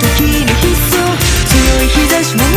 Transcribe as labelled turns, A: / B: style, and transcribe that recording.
A: 時に必っ強い日差しも